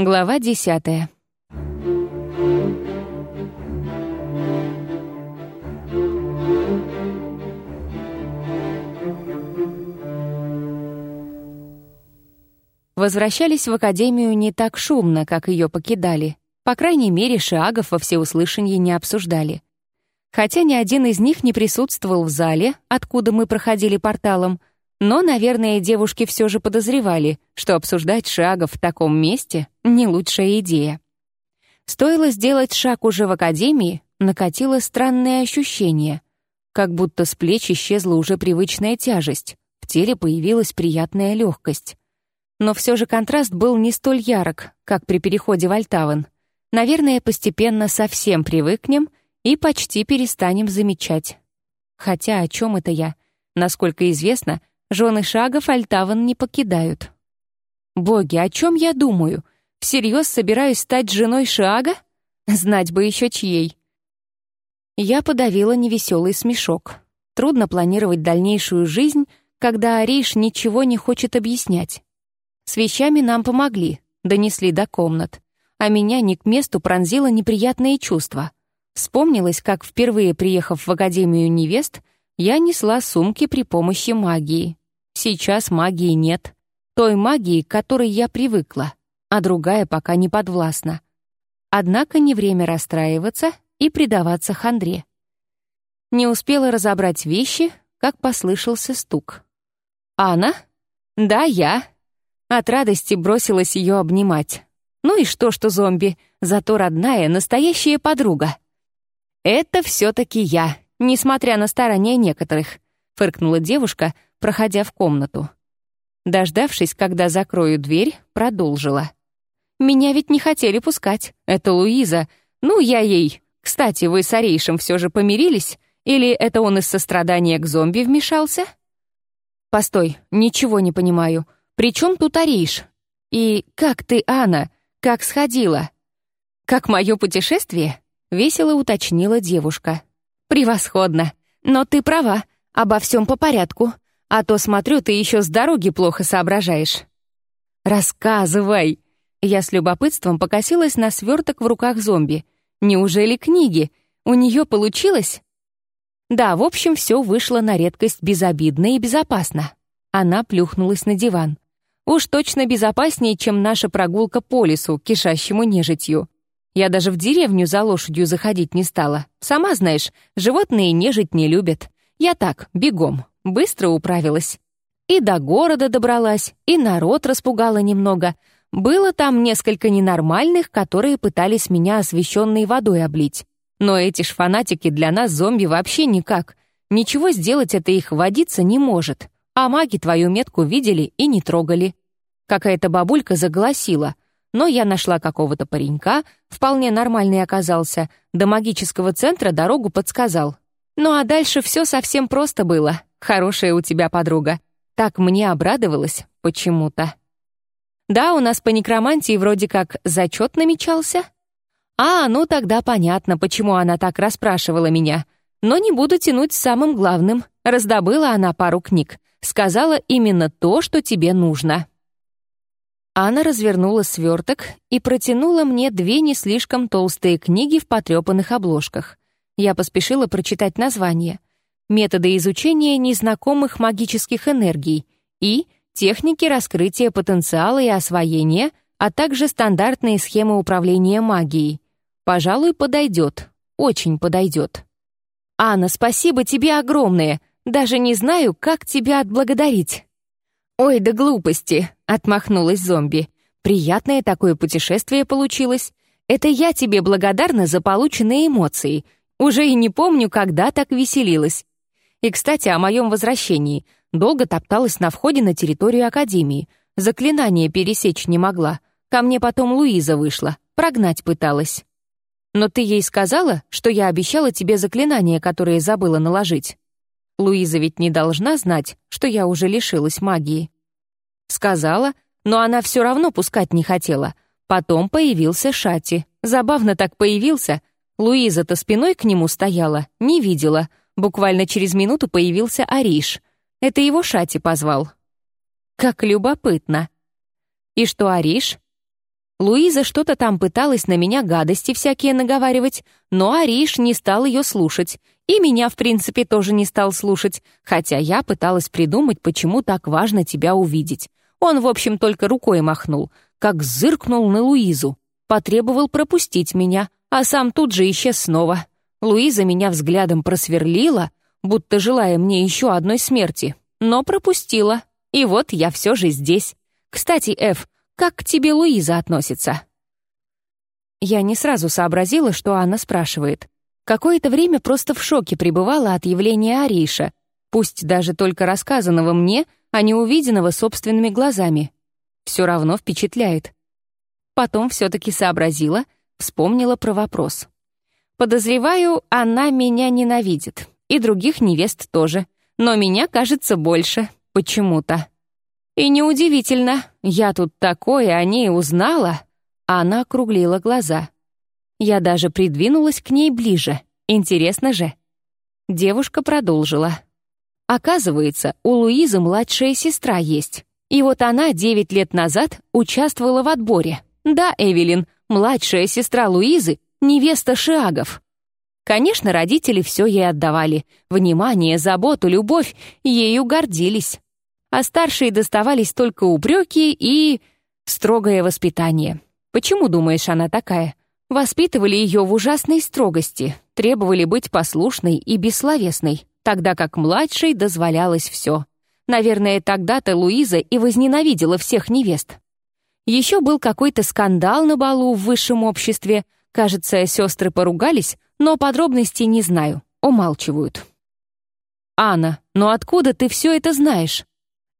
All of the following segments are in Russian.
Глава десятая. Возвращались в академию не так шумно, как ее покидали. По крайней мере, шагов во всеуслышание не обсуждали. Хотя ни один из них не присутствовал в зале, откуда мы проходили порталом, но, наверное, девушки все же подозревали, что обсуждать шагов в таком месте — не лучшая идея. Стоило сделать шаг уже в академии, накатило странное ощущение, как будто с плеч исчезла уже привычная тяжесть, в теле появилась приятная легкость. Но все же контраст был не столь ярок, как при переходе в Альтаван. Наверное, постепенно совсем привыкнем и почти перестанем замечать. Хотя о чем это я? Насколько известно, жены Шагов Альтаван не покидают. Боги, о чем я думаю? Всерьез собираюсь стать женой Шага? Знать бы еще чьей. Я подавила невеселый смешок. Трудно планировать дальнейшую жизнь, когда Ариш ничего не хочет объяснять. С вещами нам помогли, донесли до комнат. А меня не к месту пронзило неприятное чувство. Вспомнилось, как впервые приехав в Академию невест, я несла сумки при помощи магии. Сейчас магии нет. Той магии, к которой я привыкла, а другая пока не подвластна. Однако не время расстраиваться и предаваться хандре. Не успела разобрать вещи, как послышался стук. «Анна?» «Да, я», от радости бросилась ее обнимать. Ну и что, что зомби, зато родная, настоящая подруга. «Это все-таки я, несмотря на старания некоторых», — фыркнула девушка, проходя в комнату. Дождавшись, когда закрою дверь, продолжила. «Меня ведь не хотели пускать. Это Луиза. Ну, я ей. Кстати, вы с Арейшем все же помирились? Или это он из сострадания к зомби вмешался?» «Постой, ничего не понимаю», при чем тут Ариш? И как ты, Анна? Как сходила? Как мое путешествие? Весело уточнила девушка. Превосходно. Но ты права. Обо всем по порядку. А то, смотрю, ты еще с дороги плохо соображаешь. Рассказывай. Я с любопытством покосилась на сверток в руках зомби. Неужели книги? У нее получилось? Да, в общем, все вышло на редкость безобидно и безопасно. Она плюхнулась на диван. Уж точно безопаснее, чем наша прогулка по лесу, кишащему нежитью. Я даже в деревню за лошадью заходить не стала. Сама знаешь, животные нежить не любят. Я так, бегом, быстро управилась. И до города добралась, и народ распугала немного. Было там несколько ненормальных, которые пытались меня освещенной водой облить. Но эти ж фанатики для нас зомби вообще никак. Ничего сделать это их водиться не может а маги твою метку видели и не трогали. Какая-то бабулька заголосила, но я нашла какого-то паренька, вполне нормальный оказался, до магического центра дорогу подсказал. Ну а дальше все совсем просто было. Хорошая у тебя подруга. Так мне обрадовалась почему-то. Да, у нас по некромантии вроде как зачет намечался. А, ну тогда понятно, почему она так расспрашивала меня. Но не буду тянуть с самым главным. Раздобыла она пару книг сказала именно то, что тебе нужно». Анна развернула сверток и протянула мне две не слишком толстые книги в потрепанных обложках. Я поспешила прочитать название. «Методы изучения незнакомых магических энергий» и «Техники раскрытия потенциала и освоения», а также стандартные схемы управления магией. Пожалуй, подойдет. Очень подойдет. «Анна, спасибо тебе огромное!» Даже не знаю, как тебя отблагодарить». «Ой, да глупости!» — отмахнулась зомби. «Приятное такое путешествие получилось. Это я тебе благодарна за полученные эмоции. Уже и не помню, когда так веселилась. И, кстати, о моем возвращении. Долго топталась на входе на территорию Академии. Заклинание пересечь не могла. Ко мне потом Луиза вышла. Прогнать пыталась. Но ты ей сказала, что я обещала тебе заклинание, которое забыла наложить?» Луиза ведь не должна знать, что я уже лишилась магии. Сказала, но она все равно пускать не хотела. Потом появился Шати. Забавно так появился. Луиза-то спиной к нему стояла, не видела. Буквально через минуту появился Ариш. Это его Шати позвал. Как любопытно. И что Ариш? Луиза что-то там пыталась на меня гадости всякие наговаривать, но Ариш не стал ее слушать, и меня, в принципе, тоже не стал слушать, хотя я пыталась придумать, почему так важно тебя увидеть. Он, в общем, только рукой махнул, как зыркнул на Луизу, потребовал пропустить меня, а сам тут же исчез снова. Луиза меня взглядом просверлила, будто желая мне еще одной смерти, но пропустила. И вот я все же здесь. Кстати, Эф, как к тебе Луиза относится?» Я не сразу сообразила, что она спрашивает. Какое-то время просто в шоке пребывала от явления Ариша, пусть даже только рассказанного мне, а не увиденного собственными глазами. Все равно впечатляет. Потом все-таки сообразила, вспомнила про вопрос. Подозреваю, она меня ненавидит. И других невест тоже. Но меня, кажется, больше. Почему-то. И неудивительно, я тут такое о ней узнала. Она округлила глаза. Я даже придвинулась к ней ближе. Интересно же. Девушка продолжила. Оказывается, у Луизы младшая сестра есть. И вот она девять лет назад участвовала в отборе. Да, Эвелин, младшая сестра Луизы, невеста Шиагов. Конечно, родители все ей отдавали. Внимание, заботу, любовь, ею гордились а старшие доставались только упреки и... строгое воспитание. Почему, думаешь, она такая? Воспитывали ее в ужасной строгости, требовали быть послушной и бессловесной, тогда как младшей дозволялось все. Наверное, тогда-то Луиза и возненавидела всех невест. Еще был какой-то скандал на балу в высшем обществе. Кажется, сестры поругались, но подробностей не знаю, умалчивают. «Анна, но откуда ты все это знаешь?»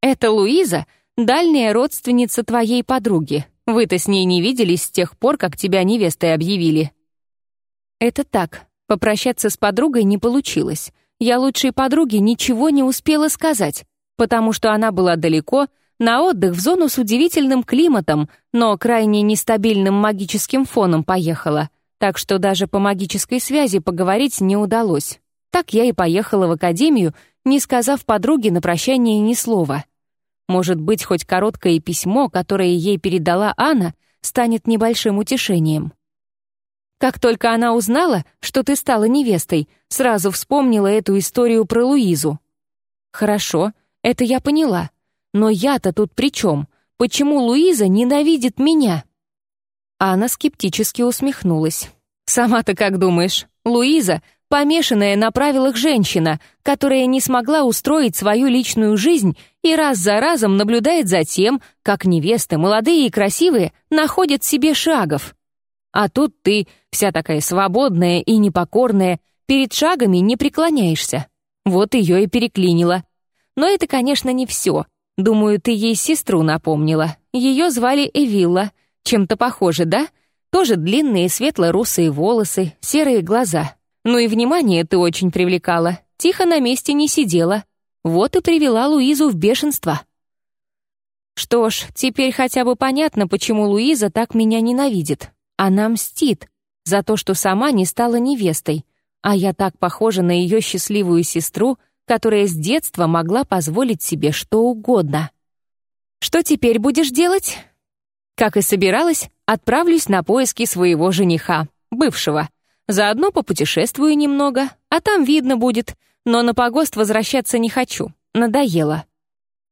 «Это Луиза, дальняя родственница твоей подруги. Вы-то с ней не виделись с тех пор, как тебя невестой объявили». «Это так. Попрощаться с подругой не получилось. Я лучшей подруге ничего не успела сказать, потому что она была далеко, на отдых в зону с удивительным климатом, но крайне нестабильным магическим фоном поехала, так что даже по магической связи поговорить не удалось. Так я и поехала в академию, не сказав подруге на прощание ни слова. Может быть, хоть короткое письмо, которое ей передала Анна, станет небольшим утешением. Как только она узнала, что ты стала невестой, сразу вспомнила эту историю про Луизу. Хорошо, это я поняла. Но я-то тут при чем? Почему Луиза ненавидит меня? Анна скептически усмехнулась. «Сама-то как думаешь? Луиза помешанная на правилах женщина, которая не смогла устроить свою личную жизнь и раз за разом наблюдает за тем, как невесты, молодые и красивые, находят себе шагов. А тут ты, вся такая свободная и непокорная, перед шагами не преклоняешься. Вот ее и переклинило. Но это, конечно, не все. Думаю, ты ей сестру напомнила. Ее звали Эвилла. Чем-то похоже, да? Тоже длинные светло-русые волосы, серые глаза. Ну и внимание ты очень привлекала. Тихо на месте не сидела. Вот и привела Луизу в бешенство. Что ж, теперь хотя бы понятно, почему Луиза так меня ненавидит. Она мстит за то, что сама не стала невестой, а я так похожа на ее счастливую сестру, которая с детства могла позволить себе что угодно. Что теперь будешь делать? Как и собиралась, отправлюсь на поиски своего жениха, бывшего. Заодно попутешествую немного, а там видно будет. Но на погост возвращаться не хочу. Надоело.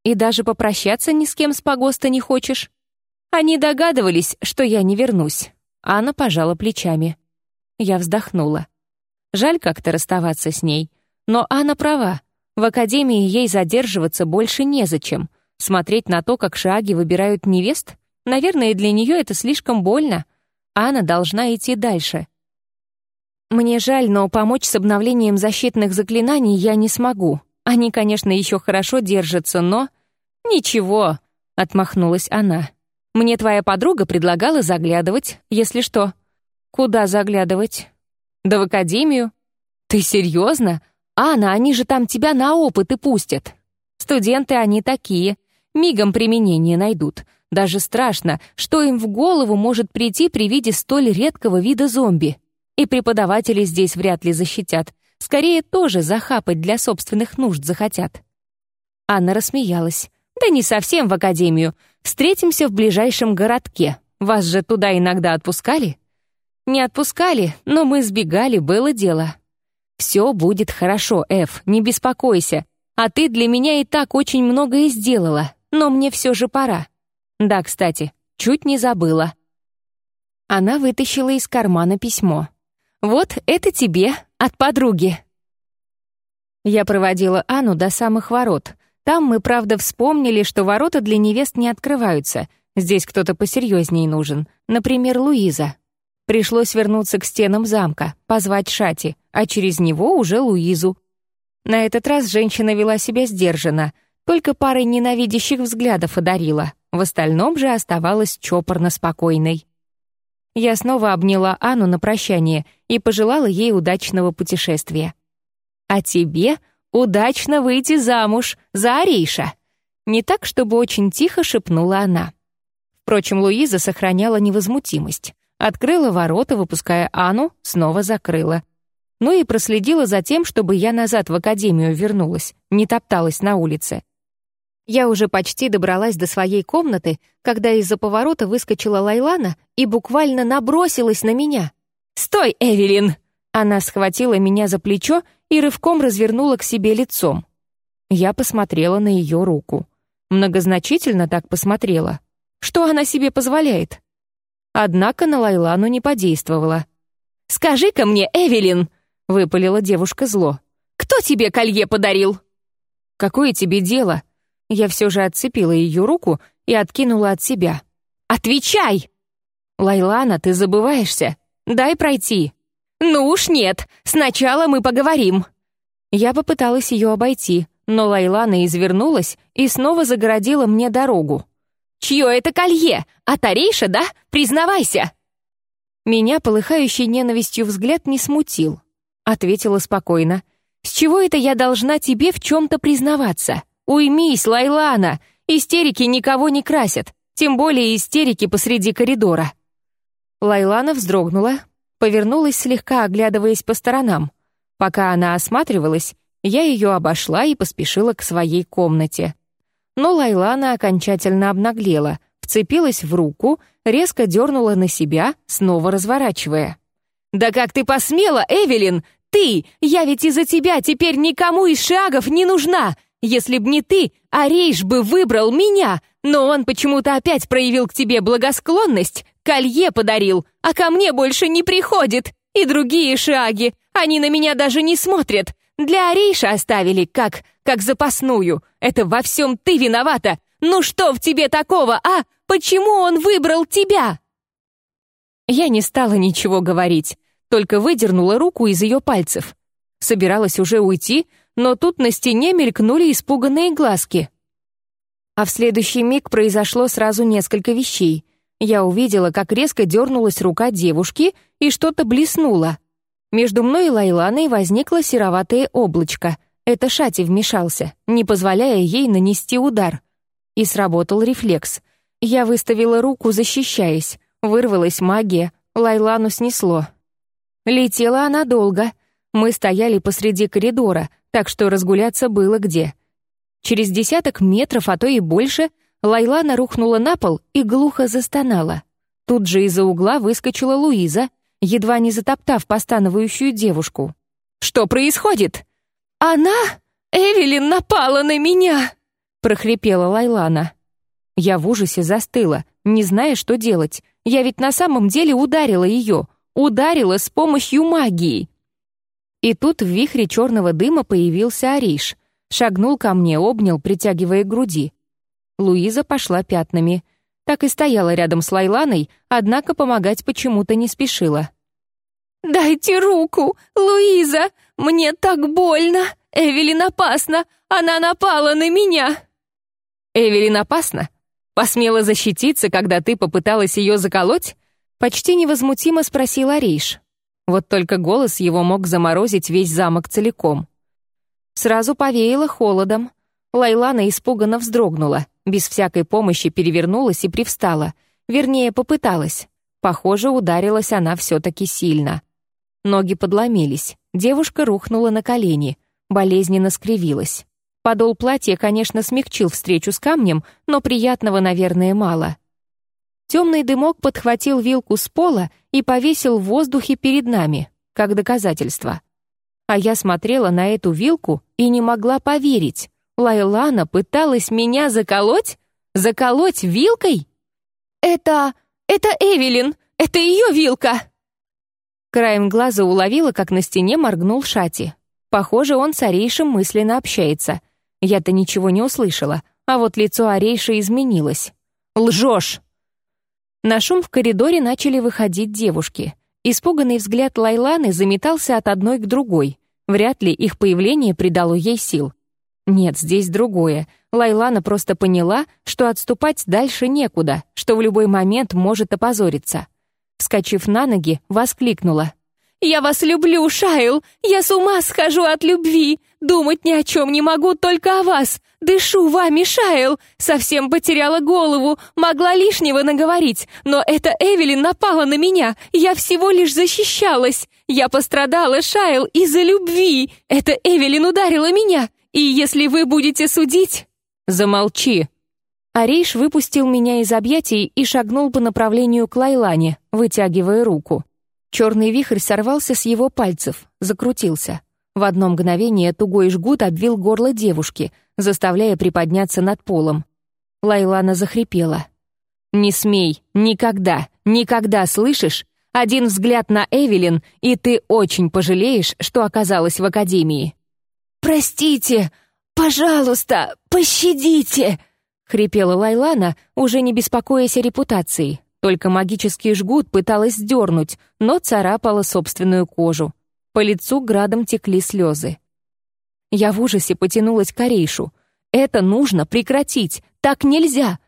И даже попрощаться ни с кем с погоста не хочешь? Они догадывались, что я не вернусь. Анна пожала плечами. Я вздохнула. Жаль как-то расставаться с ней. Но Анна права. В академии ей задерживаться больше незачем. Смотреть на то, как шаги выбирают невест? Наверное, для нее это слишком больно. Анна должна идти дальше. Мне жаль, но помочь с обновлением защитных заклинаний я не смогу. Они, конечно, еще хорошо держатся, но... Ничего, отмахнулась она. Мне твоя подруга предлагала заглядывать, если что. Куда заглядывать? Да в академию. Ты серьезно? Анна, они же там тебя на опыты пустят. Студенты они такие, мигом применение найдут. Даже страшно, что им в голову может прийти при виде столь редкого вида зомби. И преподаватели здесь вряд ли защитят. Скорее, тоже захапать для собственных нужд захотят. Анна рассмеялась. «Да не совсем в академию. Встретимся в ближайшем городке. Вас же туда иногда отпускали?» «Не отпускали, но мы сбегали, было дело». «Все будет хорошо, Эф, не беспокойся. А ты для меня и так очень многое сделала, но мне все же пора. Да, кстати, чуть не забыла». Она вытащила из кармана письмо. «Вот это тебе, от подруги». Я проводила Анну до самых ворот. Там мы, правда, вспомнили, что ворота для невест не открываются. Здесь кто-то посерьезнее нужен. Например, Луиза. Пришлось вернуться к стенам замка, позвать Шати, а через него уже Луизу. На этот раз женщина вела себя сдержанно, только парой ненавидящих взглядов одарила. В остальном же оставалась чопорно спокойной. Я снова обняла Анну на прощание и пожелала ей удачного путешествия. «А тебе удачно выйти замуж за Ариша!» Не так, чтобы очень тихо шепнула она. Впрочем, Луиза сохраняла невозмутимость. Открыла ворота, выпуская Анну, снова закрыла. Ну и проследила за тем, чтобы я назад в академию вернулась, не топталась на улице. Я уже почти добралась до своей комнаты, когда из-за поворота выскочила Лайлана и буквально набросилась на меня. «Стой, Эвелин!» Она схватила меня за плечо и рывком развернула к себе лицом. Я посмотрела на ее руку. Многозначительно так посмотрела. Что она себе позволяет? Однако на Лайлану не подействовала. «Скажи-ка мне, Эвелин!» — выпалила девушка зло. «Кто тебе колье подарил?» «Какое тебе дело?» Я все же отцепила ее руку и откинула от себя. «Отвечай!» «Лайлана, ты забываешься. Дай пройти». «Ну уж нет, сначала мы поговорим». Я попыталась ее обойти, но Лайлана извернулась и снова загородила мне дорогу. «Чье это колье? А Тарейша, да? Признавайся!» Меня полыхающий ненавистью взгляд не смутил. Ответила спокойно. «С чего это я должна тебе в чем-то признаваться?» «Уймись, Лайлана! Истерики никого не красят, тем более истерики посреди коридора». Лайлана вздрогнула, повернулась слегка, оглядываясь по сторонам. Пока она осматривалась, я ее обошла и поспешила к своей комнате. Но Лайлана окончательно обнаглела, вцепилась в руку, резко дернула на себя, снова разворачивая. «Да как ты посмела, Эвелин! Ты! Я ведь из-за тебя теперь никому из шагов не нужна! Если б не ты, Арейш бы выбрал меня, но он почему-то опять проявил к тебе благосклонность, колье подарил, а ко мне больше не приходит. И другие шаги, они на меня даже не смотрят. Для Арейша оставили, как, как запасную. Это во всем ты виновата. Ну что в тебе такого, а? Почему он выбрал тебя?» Я не стала ничего говорить, только выдернула руку из ее пальцев. Собиралась уже уйти, но тут на стене мелькнули испуганные глазки. А в следующий миг произошло сразу несколько вещей. Я увидела, как резко дернулась рука девушки, и что-то блеснуло. Между мной и Лайланой возникло сероватое облачко. Это Шати вмешался, не позволяя ей нанести удар. И сработал рефлекс. Я выставила руку, защищаясь. Вырвалась магия, Лайлану снесло. Летела она долго. Мы стояли посреди коридора, так что разгуляться было где. Через десяток метров, а то и больше, Лайлана рухнула на пол и глухо застонала. Тут же из-за угла выскочила Луиза, едва не затоптав постановающую девушку. «Что происходит?» «Она? Эвелин напала на меня!» — прохрипела Лайлана. Я в ужасе застыла, не зная, что делать. Я ведь на самом деле ударила ее, ударила с помощью магии. И тут в вихре черного дыма появился Ариш. Шагнул ко мне, обнял, притягивая к груди. Луиза пошла пятнами. Так и стояла рядом с Лайланой, однако помогать почему-то не спешила. «Дайте руку, Луиза! Мне так больно! Эвелин опасна! Она напала на меня!» «Эвелин опасна? Посмела защититься, когда ты попыталась ее заколоть?» Почти невозмутимо спросил Ариш. Вот только голос его мог заморозить весь замок целиком. Сразу повеяло холодом. Лайлана испуганно вздрогнула, без всякой помощи перевернулась и привстала. Вернее, попыталась. Похоже, ударилась она все-таки сильно. Ноги подломились. Девушка рухнула на колени. Болезненно скривилась. Подол платья, конечно, смягчил встречу с камнем, но приятного, наверное, мало. Темный дымок подхватил вилку с пола и повесил в воздухе перед нами, как доказательство. А я смотрела на эту вилку и не могла поверить. Лайлана пыталась меня заколоть? Заколоть вилкой? «Это... это Эвелин! Это ее вилка!» Краем глаза уловила, как на стене моргнул Шати. Похоже, он с Арейшем мысленно общается. Я-то ничего не услышала, а вот лицо Арейша изменилось. «Лжешь!» На шум в коридоре начали выходить девушки. Испуганный взгляд Лайланы заметался от одной к другой. Вряд ли их появление придало ей сил. Нет, здесь другое. Лайлана просто поняла, что отступать дальше некуда, что в любой момент может опозориться. Вскочив на ноги, воскликнула. «Я вас люблю, Шайл! Я с ума схожу от любви! Думать ни о чем не могу, только о вас! Дышу вами, Шайл! Совсем потеряла голову, могла лишнего наговорить, но эта Эвелин напала на меня, я всего лишь защищалась! Я пострадала, Шайл, из-за любви! Эта Эвелин ударила меня, и если вы будете судить...» «Замолчи!» Ариш выпустил меня из объятий и шагнул по направлению к Лайлане, вытягивая руку. Черный вихрь сорвался с его пальцев, закрутился. В одно мгновение тугой жгут обвил горло девушки, заставляя приподняться над полом. Лайлана захрипела. «Не смей, никогда, никогда, слышишь? Один взгляд на Эвелин, и ты очень пожалеешь, что оказалась в академии». «Простите! Пожалуйста, пощадите!» — хрипела Лайлана, уже не беспокоясь о репутации. Только магический жгут пыталась сдернуть, но царапала собственную кожу. По лицу градом текли слезы. Я в ужасе потянулась к Орейшу. «Это нужно прекратить! Так нельзя!»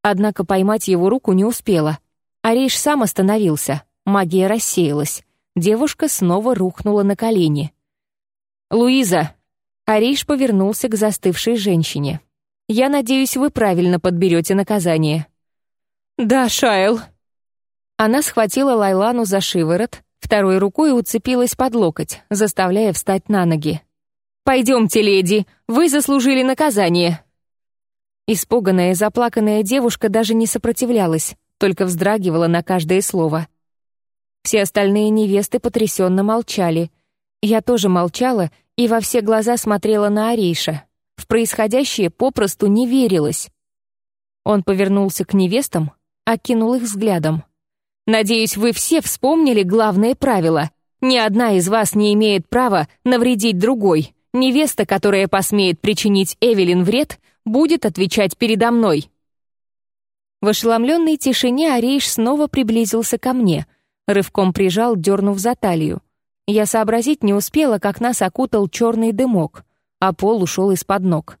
Однако поймать его руку не успела. Орейш сам остановился. Магия рассеялась. Девушка снова рухнула на колени. «Луиза!» Орейш повернулся к застывшей женщине. Я надеюсь, вы правильно подберете наказание». «Да, Шайл». Она схватила Лайлану за шиворот, второй рукой уцепилась под локоть, заставляя встать на ноги. «Пойдемте, леди, вы заслужили наказание». Испуганная, заплаканная девушка даже не сопротивлялась, только вздрагивала на каждое слово. Все остальные невесты потрясенно молчали. Я тоже молчала и во все глаза смотрела на Арейша, в происходящее попросту не верилось. Он повернулся к невестам, окинул их взглядом. «Надеюсь, вы все вспомнили главное правило. Ни одна из вас не имеет права навредить другой. Невеста, которая посмеет причинить Эвелин вред, будет отвечать передо мной». В ошеломленной тишине Арейш снова приблизился ко мне, рывком прижал, дернув за талию. Я сообразить не успела, как нас окутал черный дымок а пол ушел из-под ног.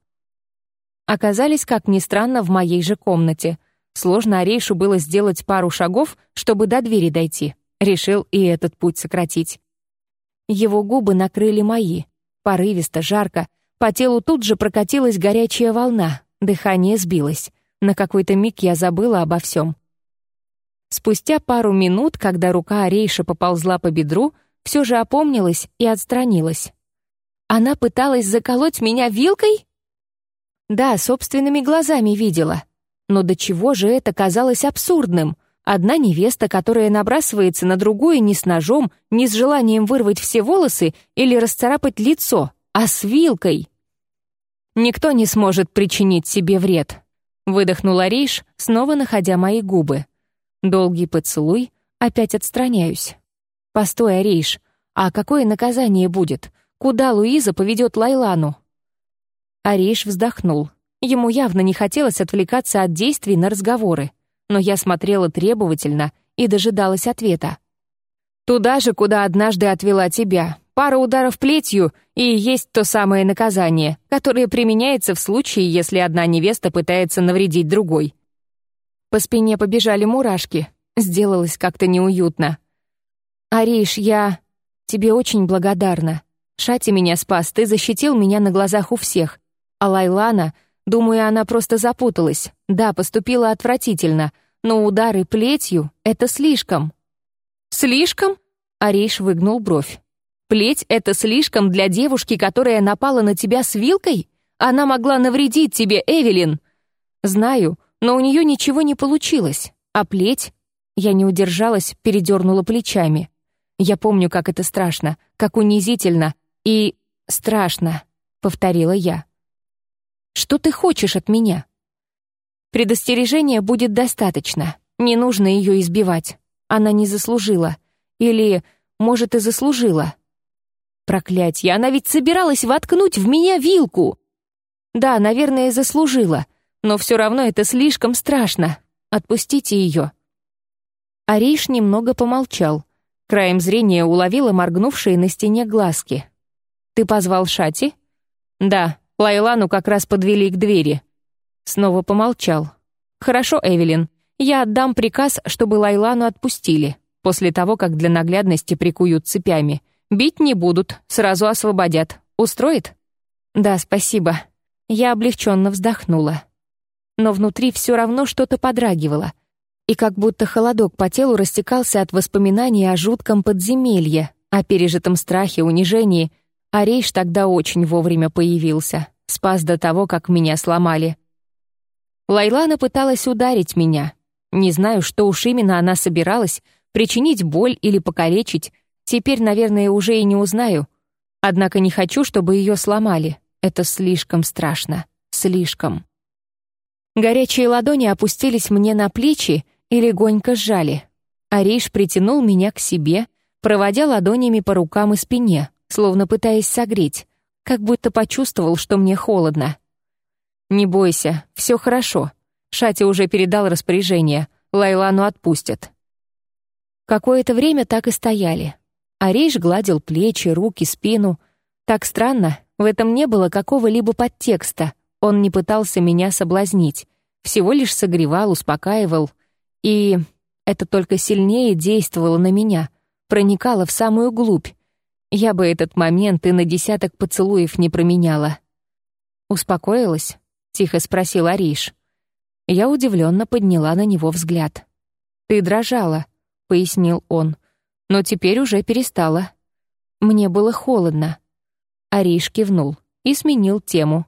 Оказались, как ни странно, в моей же комнате. Сложно Арейшу было сделать пару шагов, чтобы до двери дойти. Решил и этот путь сократить. Его губы накрыли мои. Порывисто, жарко. По телу тут же прокатилась горячая волна. Дыхание сбилось. На какой-то миг я забыла обо всем. Спустя пару минут, когда рука Арейша поползла по бедру, все же опомнилась и отстранилась. Она пыталась заколоть меня вилкой? Да, собственными глазами видела. Но до чего же это казалось абсурдным? Одна невеста, которая набрасывается на другую не с ножом, не с желанием вырвать все волосы или расцарапать лицо, а с вилкой. Никто не сможет причинить себе вред. Выдохнула Рейш, снова находя мои губы. Долгий поцелуй, опять отстраняюсь. Постой, Арейш, а какое наказание будет? Куда Луиза поведет Лайлану? Ариш вздохнул. Ему явно не хотелось отвлекаться от действий на разговоры, но я смотрела требовательно и дожидалась ответа. «Туда же, куда однажды отвела тебя. Пара ударов плетью, и есть то самое наказание, которое применяется в случае, если одна невеста пытается навредить другой». По спине побежали мурашки. Сделалось как-то неуютно. «Ариш, я тебе очень благодарна. Шати меня спас, ты защитил меня на глазах у всех. А Лайлана, думаю, она просто запуталась. Да, поступила отвратительно, но удары плетью — это слишком». «Слишком?» — Ариш выгнул бровь. «Плеть — это слишком для девушки, которая напала на тебя с вилкой? Она могла навредить тебе, Эвелин!» «Знаю, но у нее ничего не получилось. А плеть? Я не удержалась, передернула плечами. Я помню, как это страшно, как унизительно и страшно, повторила я. Что ты хочешь от меня? Предостережения будет достаточно. Не нужно ее избивать. Она не заслужила. Или, может, и заслужила. Проклятье, она ведь собиралась воткнуть в меня вилку. Да, наверное, заслужила. Но все равно это слишком страшно. Отпустите ее. Ариш немного помолчал. Краем зрения уловила моргнувшие на стене глазки. «Ты позвал Шати?» «Да, Лайлану как раз подвели к двери». Снова помолчал. «Хорошо, Эвелин. Я отдам приказ, чтобы Лайлану отпустили, после того, как для наглядности прикуют цепями. Бить не будут, сразу освободят. Устроит?» «Да, спасибо». Я облегченно вздохнула. Но внутри все равно что-то подрагивало. И как будто холодок по телу растекался от воспоминаний о жутком подземелье, о пережитом страхе, унижении — а Рейш тогда очень вовремя появился, спас до того, как меня сломали. Лайлана пыталась ударить меня. Не знаю, что уж именно она собиралась, причинить боль или покалечить, теперь, наверное, уже и не узнаю. Однако не хочу, чтобы ее сломали. Это слишком страшно. Слишком. Горячие ладони опустились мне на плечи и легонько сжали. Ариш притянул меня к себе, проводя ладонями по рукам и спине, словно пытаясь согреть, как будто почувствовал, что мне холодно. «Не бойся, все хорошо». Шати уже передал распоряжение. Лайлану отпустят. Какое-то время так и стояли. Арейш гладил плечи, руки, спину. Так странно, в этом не было какого-либо подтекста. Он не пытался меня соблазнить. Всего лишь согревал, успокаивал. И это только сильнее действовало на меня, проникало в самую глубь, я бы этот момент и на десяток поцелуев не променяла. «Успокоилась?» — тихо спросил Ариш. Я удивленно подняла на него взгляд. «Ты дрожала», — пояснил он, — «но теперь уже перестала. Мне было холодно». Ариш кивнул и сменил тему.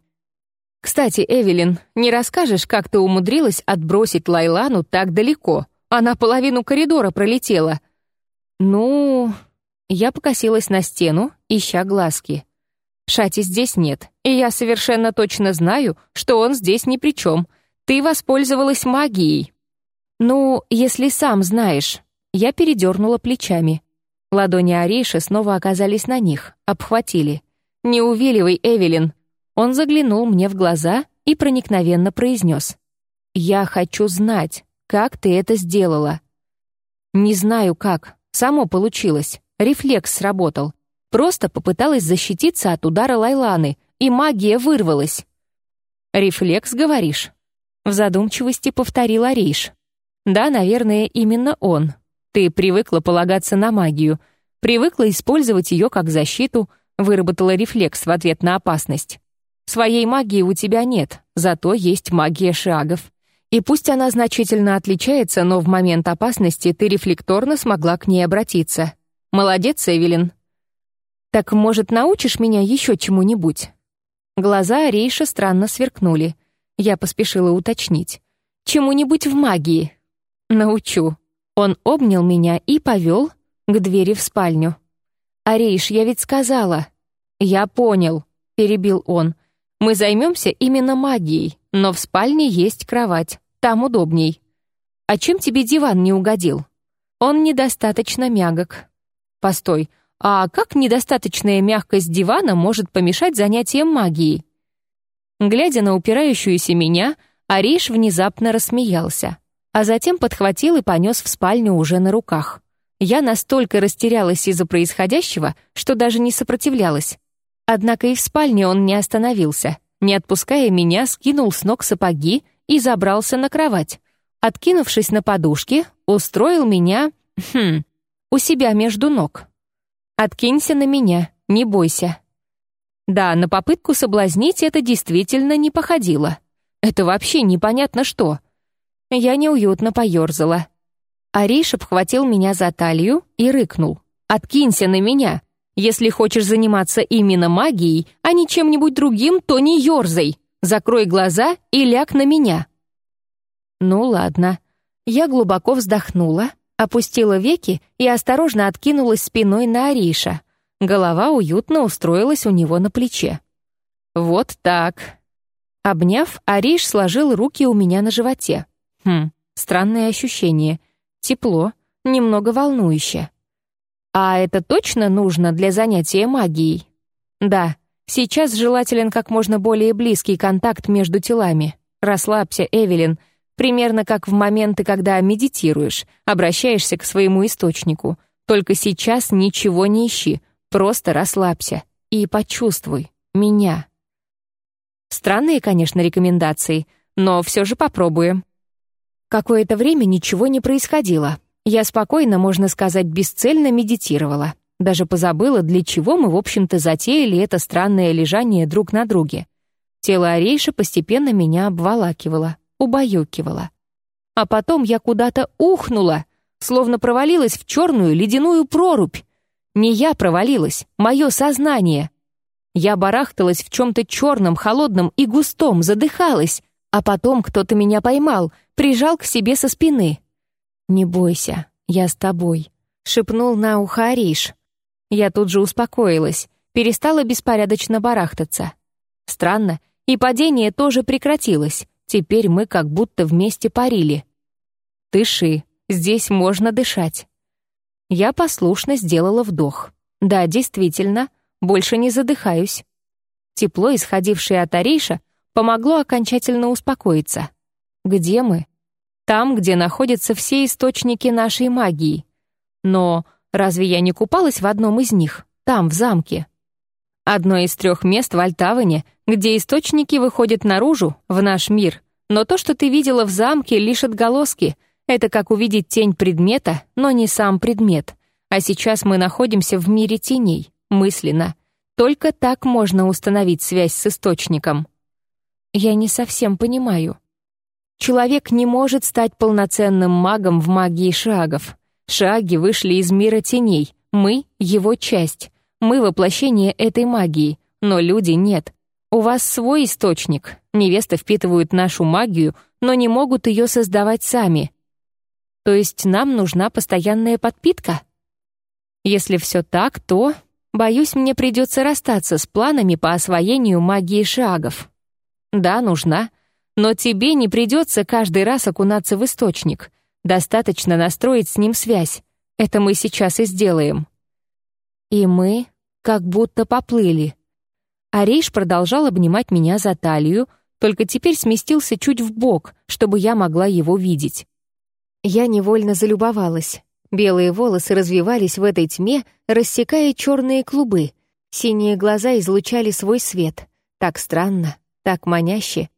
«Кстати, Эвелин, не расскажешь, как ты умудрилась отбросить Лайлану так далеко? Она половину коридора пролетела». «Ну...» Я покосилась на стену, ища глазки. Шати здесь нет, и я совершенно точно знаю, что он здесь ни при чем. Ты воспользовалась магией. Ну, если сам знаешь. Я передернула плечами. Ладони Ариши снова оказались на них, обхватили. «Не увиливай, Эвелин!» Он заглянул мне в глаза и проникновенно произнес. «Я хочу знать, как ты это сделала». «Не знаю как, само получилось. Рефлекс сработал. Просто попыталась защититься от удара Лайланы, и магия вырвалась. «Рефлекс, говоришь?» В задумчивости повторил Ариш. «Да, наверное, именно он. Ты привыкла полагаться на магию, привыкла использовать ее как защиту, выработала рефлекс в ответ на опасность. Своей магии у тебя нет, зато есть магия шагов. И пусть она значительно отличается, но в момент опасности ты рефлекторно смогла к ней обратиться. Молодец, Эвелин. Так, может, научишь меня еще чему-нибудь? Глаза Рейша странно сверкнули. Я поспешила уточнить. Чему-нибудь в магии. Научу. Он обнял меня и повел к двери в спальню. «Арейш, я ведь сказала». «Я понял», — перебил он. «Мы займемся именно магией, но в спальне есть кровать, там удобней». «А чем тебе диван не угодил?» «Он недостаточно мягок. Постой, а как недостаточная мягкость дивана может помешать занятиям магией? Глядя на упирающуюся меня, Ариш внезапно рассмеялся, а затем подхватил и понес в спальню уже на руках. Я настолько растерялась из-за происходящего, что даже не сопротивлялась. Однако и в спальне он не остановился. Не отпуская меня, скинул с ног сапоги и забрался на кровать. Откинувшись на подушке, устроил меня... Хм, у себя между ног. «Откинься на меня, не бойся». Да, на попытку соблазнить это действительно не походило. Это вообще непонятно что. Я неуютно поёрзала. Ариш обхватил меня за талию и рыкнул. «Откинься на меня. Если хочешь заниматься именно магией, а не чем-нибудь другим, то не ёрзай. Закрой глаза и ляг на меня». Ну ладно. Я глубоко вздохнула, опустила веки и осторожно откинулась спиной на Ариша. Голова уютно устроилась у него на плече. «Вот так». Обняв, Ариш сложил руки у меня на животе. Хм, странное ощущение. Тепло, немного волнующе. «А это точно нужно для занятия магией?» «Да, сейчас желателен как можно более близкий контакт между телами. Расслабься, Эвелин, примерно как в моменты, когда медитируешь, обращаешься к своему источнику. Только сейчас ничего не ищи, просто расслабься и почувствуй меня». Странные, конечно, рекомендации, но все же попробуем. Какое-то время ничего не происходило. Я спокойно, можно сказать, бесцельно медитировала. Даже позабыла, для чего мы, в общем-то, затеяли это странное лежание друг на друге. Тело Арейша постепенно меня обволакивало, убаюкивало. А потом я куда-то ухнула, словно провалилась в черную ледяную прорубь. Не я провалилась, мое сознание. Я барахталась в чем-то черном, холодном и густом, задыхалась, а потом кто-то меня поймал, прижал к себе со спины. «Не бойся, я с тобой», — шепнул на ухо Ариш. Я тут же успокоилась, перестала беспорядочно барахтаться. Странно, и падение тоже прекратилось. Теперь мы как будто вместе парили. «Дыши, здесь можно дышать». Я послушно сделала вдох. Да, действительно, больше не задыхаюсь. Тепло, исходившее от Арейша, помогло окончательно успокоиться. Где мы? Там, где находятся все источники нашей магии. Но разве я не купалась в одном из них, там, в замке? Одно из трех мест в Альтаване, где источники выходят наружу, в наш мир. Но то, что ты видела в замке, лишь отголоски. Это как увидеть тень предмета, но не сам предмет. А сейчас мы находимся в мире теней, мысленно. Только так можно установить связь с источником. Я не совсем понимаю. Человек не может стать полноценным магом в магии шагов. Шаги вышли из мира теней, мы — его часть. Мы — воплощение этой магии, но люди нет. У вас свой источник. Невесты впитывают нашу магию, но не могут ее создавать сами. То есть нам нужна постоянная подпитка? Если все так, то, боюсь, мне придется расстаться с планами по освоению магии шагов. Да, нужна, но тебе не придется каждый раз окунаться в источник. Достаточно настроить с ним связь. Это мы сейчас и сделаем. И мы как будто поплыли. Ариш продолжал обнимать меня за талию, только теперь сместился чуть в бок, чтобы я могла его видеть. Я невольно залюбовалась. Белые волосы развивались в этой тьме, рассекая черные клубы. Синие глаза излучали свой свет. Так странно, так маняще.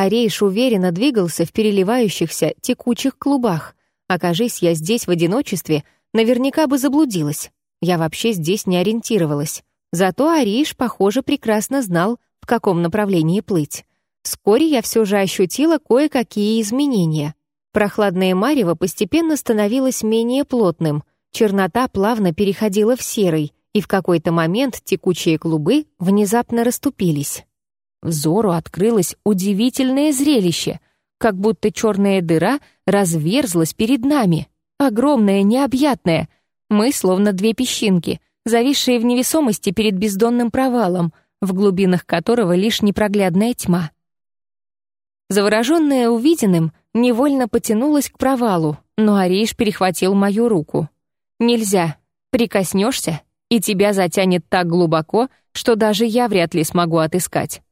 Арейш уверенно двигался в переливающихся, текучих клубах. Окажись я здесь в одиночестве, наверняка бы заблудилась. Я вообще здесь не ориентировалась. Зато Ариш, похоже, прекрасно знал, в каком направлении плыть. Вскоре я все же ощутила кое-какие изменения. Прохладное марево постепенно становилось менее плотным, чернота плавно переходила в серый, и в какой-то момент текучие клубы внезапно расступились. Взору открылось удивительное зрелище, как будто черная дыра разверзлась перед нами. Огромная, необъятная. Мы словно две песчинки, зависшие в невесомости перед бездонным провалом, в глубинах которого лишь непроглядная тьма. Завороженная увиденным, невольно потянулась к провалу, но Ариш перехватил мою руку. «Нельзя. Прикоснешься, и тебя затянет так глубоко, что даже я вряд ли смогу отыскать».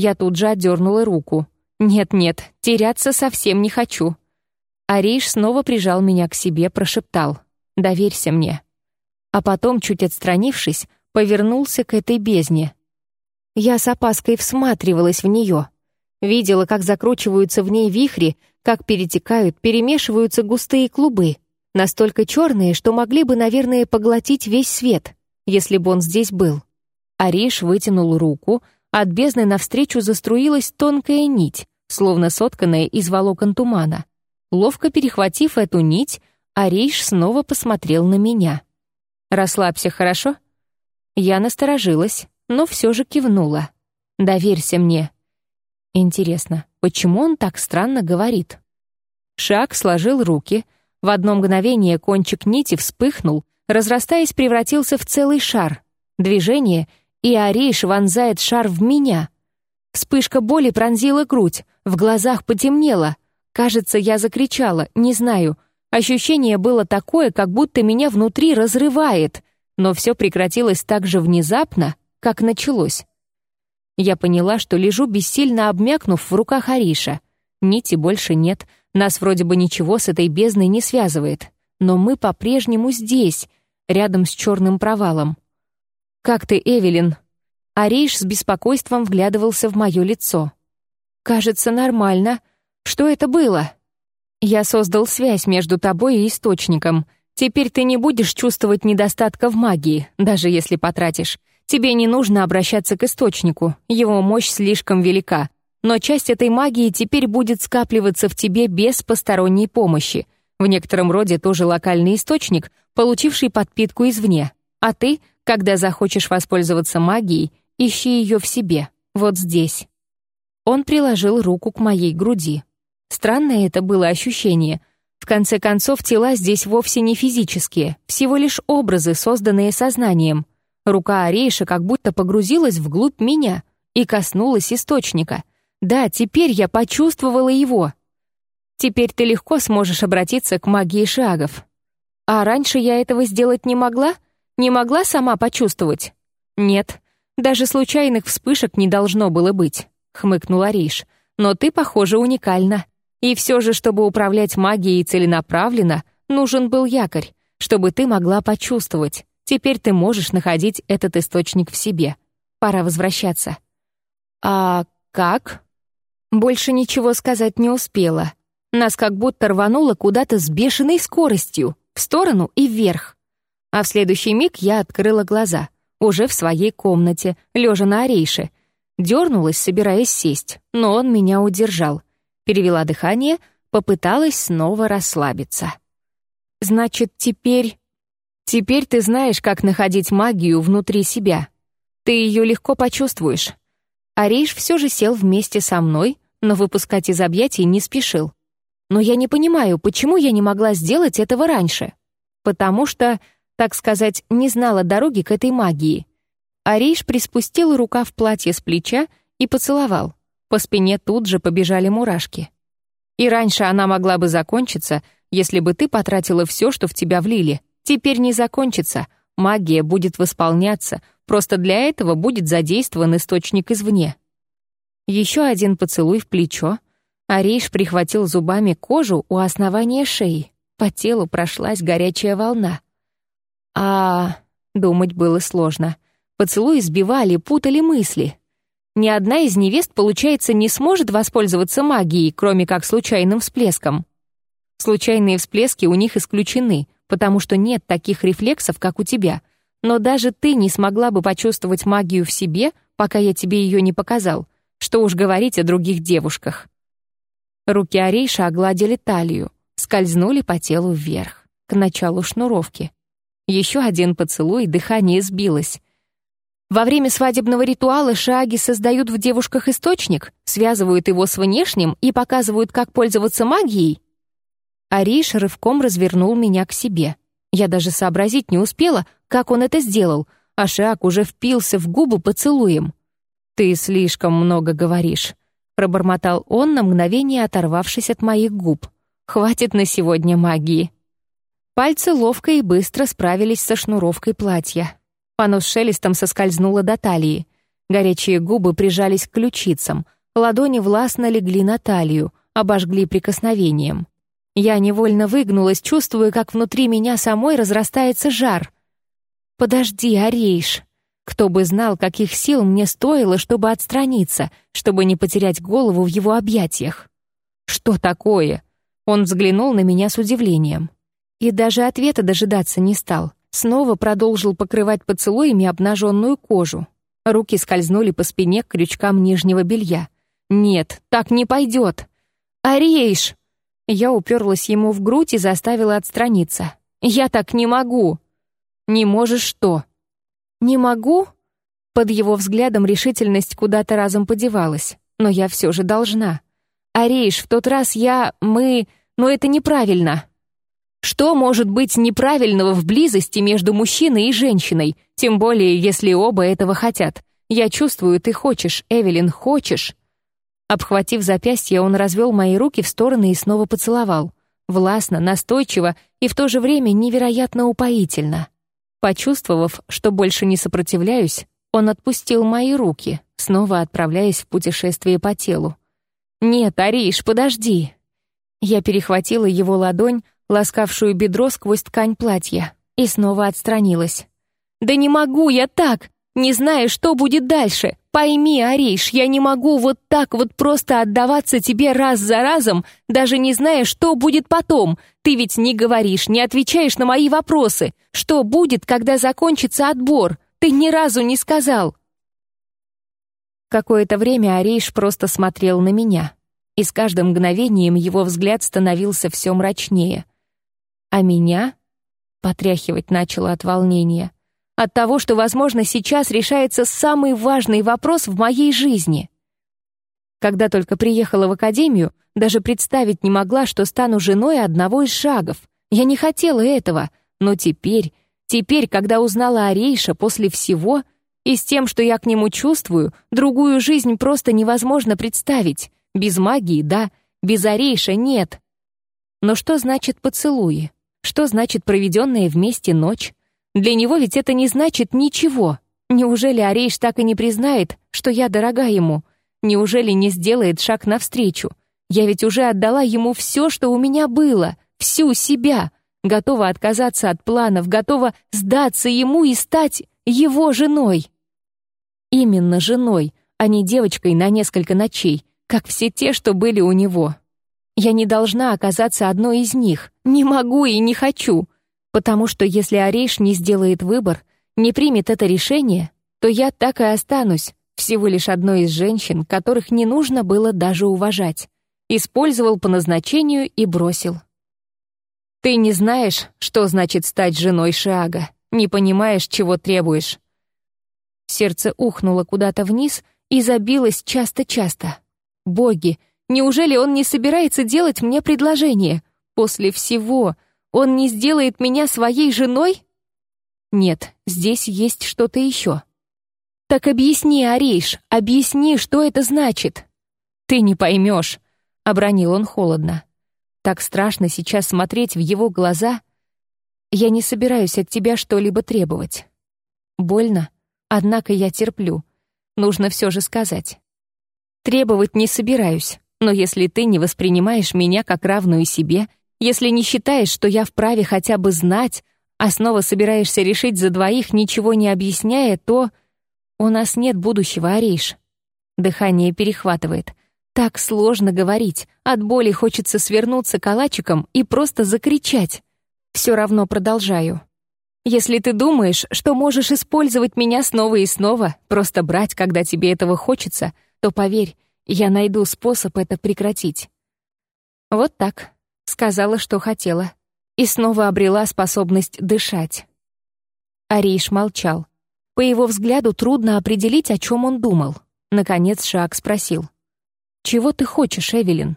Я тут же отдернула руку. «Нет-нет, теряться совсем не хочу». Ариш снова прижал меня к себе, прошептал. «Доверься мне». А потом, чуть отстранившись, повернулся к этой бездне. Я с опаской всматривалась в нее. Видела, как закручиваются в ней вихри, как перетекают, перемешиваются густые клубы, настолько черные, что могли бы, наверное, поглотить весь свет, если бы он здесь был. Ариш вытянул руку, от бездны навстречу заструилась тонкая нить, словно сотканная из волокон тумана. Ловко перехватив эту нить, Арейш снова посмотрел на меня. «Расслабься, хорошо?» Я насторожилась, но все же кивнула. «Доверься мне». Интересно, почему он так странно говорит? Шаг сложил руки. В одно мгновение кончик нити вспыхнул, разрастаясь, превратился в целый шар. Движение, и Ариш вонзает шар в меня. Вспышка боли пронзила грудь, в глазах потемнело. Кажется, я закричала, не знаю. Ощущение было такое, как будто меня внутри разрывает, но все прекратилось так же внезапно, как началось. Я поняла, что лежу бессильно обмякнув в руках Ариша. Нити больше нет, нас вроде бы ничего с этой бездной не связывает. Но мы по-прежнему здесь, рядом с черным провалом. «Как ты, Эвелин?» Ариш с беспокойством вглядывался в мое лицо. «Кажется, нормально. Что это было?» «Я создал связь между тобой и источником. Теперь ты не будешь чувствовать недостатка в магии, даже если потратишь. Тебе не нужно обращаться к источнику, его мощь слишком велика. Но часть этой магии теперь будет скапливаться в тебе без посторонней помощи. В некотором роде тоже локальный источник, получивший подпитку извне. А ты, когда захочешь воспользоваться магией, ищи ее в себе, вот здесь. Он приложил руку к моей груди. Странное это было ощущение. В конце концов, тела здесь вовсе не физические, всего лишь образы, созданные сознанием — Рука Арейша как будто погрузилась вглубь меня и коснулась источника. Да, теперь я почувствовала его. Теперь ты легко сможешь обратиться к магии шагов. А раньше я этого сделать не могла? Не могла сама почувствовать? Нет, даже случайных вспышек не должно было быть, хмыкнул Ариш. Но ты, похоже, уникальна. И все же, чтобы управлять магией целенаправленно, нужен был якорь, чтобы ты могла почувствовать. Теперь ты можешь находить этот источник в себе. Пора возвращаться. А как? Больше ничего сказать не успела. Нас как будто рвануло куда-то с бешеной скоростью, в сторону и вверх. А в следующий миг я открыла глаза, уже в своей комнате, лежа на орейше. Дернулась, собираясь сесть, но он меня удержал. Перевела дыхание, попыталась снова расслабиться. «Значит, теперь Теперь ты знаешь, как находить магию внутри себя. Ты ее легко почувствуешь. Ариш все же сел вместе со мной, но выпускать из объятий не спешил. Но я не понимаю, почему я не могла сделать этого раньше. Потому что, так сказать, не знала дороги к этой магии. Ариш приспустил рука в платье с плеча и поцеловал. По спине тут же побежали мурашки. И раньше она могла бы закончиться, если бы ты потратила все, что в тебя влили — теперь не закончится, магия будет восполняться, просто для этого будет задействован источник извне. Еще один поцелуй в плечо. Арейш прихватил зубами кожу у основания шеи. По телу прошлась горячая волна. А думать было сложно. Поцелуи сбивали, путали мысли. Ни одна из невест, получается, не сможет воспользоваться магией, кроме как случайным всплеском. Случайные всплески у них исключены, потому что нет таких рефлексов, как у тебя. Но даже ты не смогла бы почувствовать магию в себе, пока я тебе ее не показал. Что уж говорить о других девушках. Руки Арейша огладили талию, скользнули по телу вверх, к началу шнуровки. Еще один поцелуй, дыхание сбилось. Во время свадебного ритуала шаги создают в девушках источник, связывают его с внешним и показывают, как пользоваться магией. Ариш рывком развернул меня к себе. Я даже сообразить не успела, как он это сделал, а Шиак уже впился в губы поцелуем. «Ты слишком много говоришь», — пробормотал он на мгновение, оторвавшись от моих губ. «Хватит на сегодня магии». Пальцы ловко и быстро справились со шнуровкой платья. С шелестом соскользнуло до талии. Горячие губы прижались к ключицам, ладони властно легли на талию, обожгли прикосновением. Я невольно выгнулась, чувствуя, как внутри меня самой разрастается жар. «Подожди, Арейш!» Кто бы знал, каких сил мне стоило, чтобы отстраниться, чтобы не потерять голову в его объятиях. «Что такое?» Он взглянул на меня с удивлением. И даже ответа дожидаться не стал. Снова продолжил покрывать поцелуями обнаженную кожу. Руки скользнули по спине к крючкам нижнего белья. «Нет, так не пойдет!» «Арейш!» Я уперлась ему в грудь и заставила отстраниться. «Я так не могу!» «Не можешь что?» «Не могу?» Под его взглядом решительность куда-то разом подевалась, но я все же должна. «Ариш, в тот раз я... мы... но это неправильно. Что может быть неправильного в близости между мужчиной и женщиной, тем более, если оба этого хотят? Я чувствую, ты хочешь, Эвелин, хочешь. Обхватив запястье, он развел мои руки в стороны и снова поцеловал. Властно, настойчиво и в то же время невероятно упоительно. Почувствовав, что больше не сопротивляюсь, он отпустил мои руки, снова отправляясь в путешествие по телу. «Нет, Ариш, подожди!» Я перехватила его ладонь, ласкавшую бедро сквозь ткань платья, и снова отстранилась. «Да не могу я так! Не знаю, что будет дальше! Пойми, Ариш, я не могу вот так вот просто отдаваться тебе раз за разом, даже не зная, что будет потом. Ты ведь не говоришь, не отвечаешь на мои вопросы. Что будет, когда закончится отбор? Ты ни разу не сказал. Какое-то время Ариш просто смотрел на меня, и с каждым мгновением его взгляд становился все мрачнее. А меня потряхивать начало от волнения. От того, что, возможно, сейчас решается самый важный вопрос в моей жизни. Когда только приехала в академию, даже представить не могла, что стану женой одного из шагов. Я не хотела этого, но теперь, теперь, когда узнала о Рейше после всего, и с тем, что я к нему чувствую, другую жизнь просто невозможно представить. Без магии — да, без Арейша — нет. Но что значит поцелуи? Что значит проведенная вместе ночь? Для него ведь это не значит ничего. Неужели Арейш так и не признает, что я дорога ему? Неужели не сделает шаг навстречу? Я ведь уже отдала ему все, что у меня было, всю себя. Готова отказаться от планов, готова сдаться ему и стать его женой. Именно женой, а не девочкой на несколько ночей, как все те, что были у него. Я не должна оказаться одной из них. Не могу и не хочу. Потому что если Арейш не сделает выбор, не примет это решение, то я так и останусь, всего лишь одной из женщин, которых не нужно было даже уважать. Использовал по назначению и бросил. Ты не знаешь, что значит стать женой Шиага, не понимаешь, чего требуешь. Сердце ухнуло куда-то вниз и забилось часто-часто. Боги, неужели он не собирается делать мне предложение? После всего, он не сделает меня своей женой? Нет, здесь есть что-то еще. Так объясни, Ариш, объясни, что это значит. Ты не поймешь, обронил он холодно. Так страшно сейчас смотреть в его глаза. Я не собираюсь от тебя что-либо требовать. Больно, однако я терплю. Нужно все же сказать. Требовать не собираюсь, но если ты не воспринимаешь меня как равную себе, если не считаешь, что я вправе хотя бы знать, а снова собираешься решить за двоих, ничего не объясняя, то... У нас нет будущего, Ариш. Дыхание перехватывает. Так сложно говорить. От боли хочется свернуться калачиком и просто закричать. Все равно продолжаю. Если ты думаешь, что можешь использовать меня снова и снова, просто брать, когда тебе этого хочется, то поверь, я найду способ это прекратить. Вот так. Сказала, что хотела. И снова обрела способность дышать. Ариш молчал. По его взгляду трудно определить, о чем он думал. Наконец Шак спросил. «Чего ты хочешь, Эвелин?»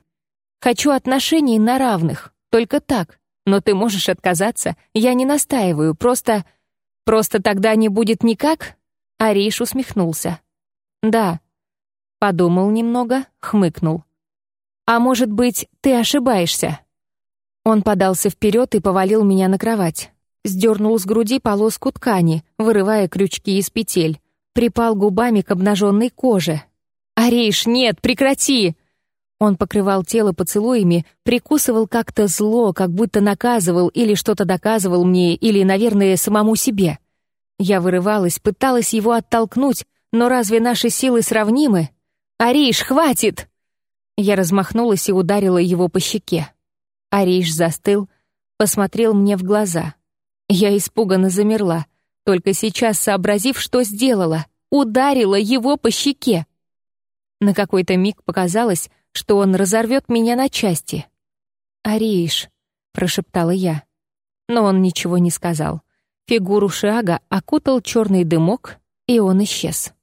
«Хочу отношений на равных, только так. Но ты можешь отказаться, я не настаиваю, просто... Просто тогда не будет никак?» Ариш усмехнулся. «Да». Подумал немного, хмыкнул. «А может быть, ты ошибаешься?» Он подался вперед и повалил меня на кровать. Сдернул с груди полоску ткани, вырывая крючки из петель. Припал губами к обнаженной коже. «Ариш, нет, прекрати!» Он покрывал тело поцелуями, прикусывал как-то зло, как будто наказывал или что-то доказывал мне, или, наверное, самому себе. Я вырывалась, пыталась его оттолкнуть, но разве наши силы сравнимы? «Ариш, хватит!» Я размахнулась и ударила его по щеке. Ариш застыл, посмотрел мне в глаза. Я испуганно замерла, только сейчас сообразив, что сделала. Ударила его по щеке. На какой-то миг показалось, что он разорвет меня на части. «Ариш», — прошептала я. Но он ничего не сказал. Фигуру Шиага окутал черный дымок, и он исчез.